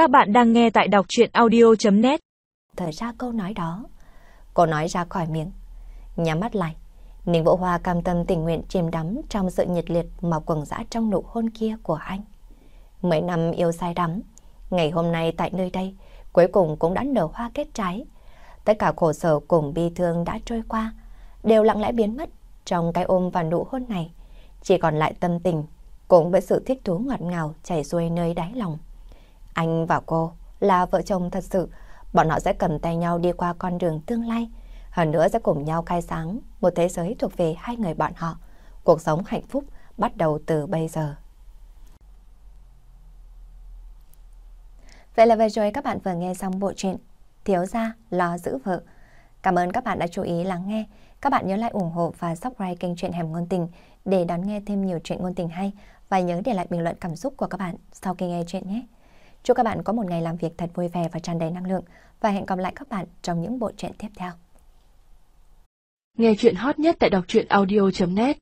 Các bạn đang nghe tại đọc chuyện audio.net Thời ra câu nói đó, cô nói ra khỏi miệng, nhắm mắt lại. Ninh Vũ Hoa cam tâm tình nguyện chìm đắm trong sự nhiệt liệt mà quần dã trong nụ hôn kia của anh. Mấy năm yêu say đắm, ngày hôm nay tại nơi đây, cuối cùng cũng đã nở hoa kết trái. Tất cả khổ sở cùng bi thương đã trôi qua, đều lặng lẽ biến mất trong cái ôm và nụ hôn này. Chỉ còn lại tâm tình, cũng với sự thích thú ngọt ngào chảy xuôi nơi đáy lòng. Anh và cô là vợ chồng thật sự, bọn họ sẽ cầm tay nhau đi qua con đường tương lai, hơn nữa sẽ cùng nhau khai sáng một thế giới thuộc về hai người bọn họ. Cuộc sống hạnh phúc bắt đầu từ bây giờ. Vậy là vừa rồi các bạn vừa nghe xong bộ truyện Thiếu gia lo giữ vợ. Cảm ơn các bạn đã chú ý lắng nghe. Các bạn nhớ lại ủng hộ và subscribe kênh truyện Hẻm Ngôn Tình để đón nghe thêm nhiều chuyện ngôn tình hay và nhớ để lại bình luận cảm xúc của các bạn sau khi nghe chuyện nhé. Chúc các bạn có một ngày làm việc thật vui vẻ và tràn đầy năng lượng và hẹn gặp lại các bạn trong những bộ truyện tiếp theo. Nghe truyện hot nhất tại đọc truyện audio.net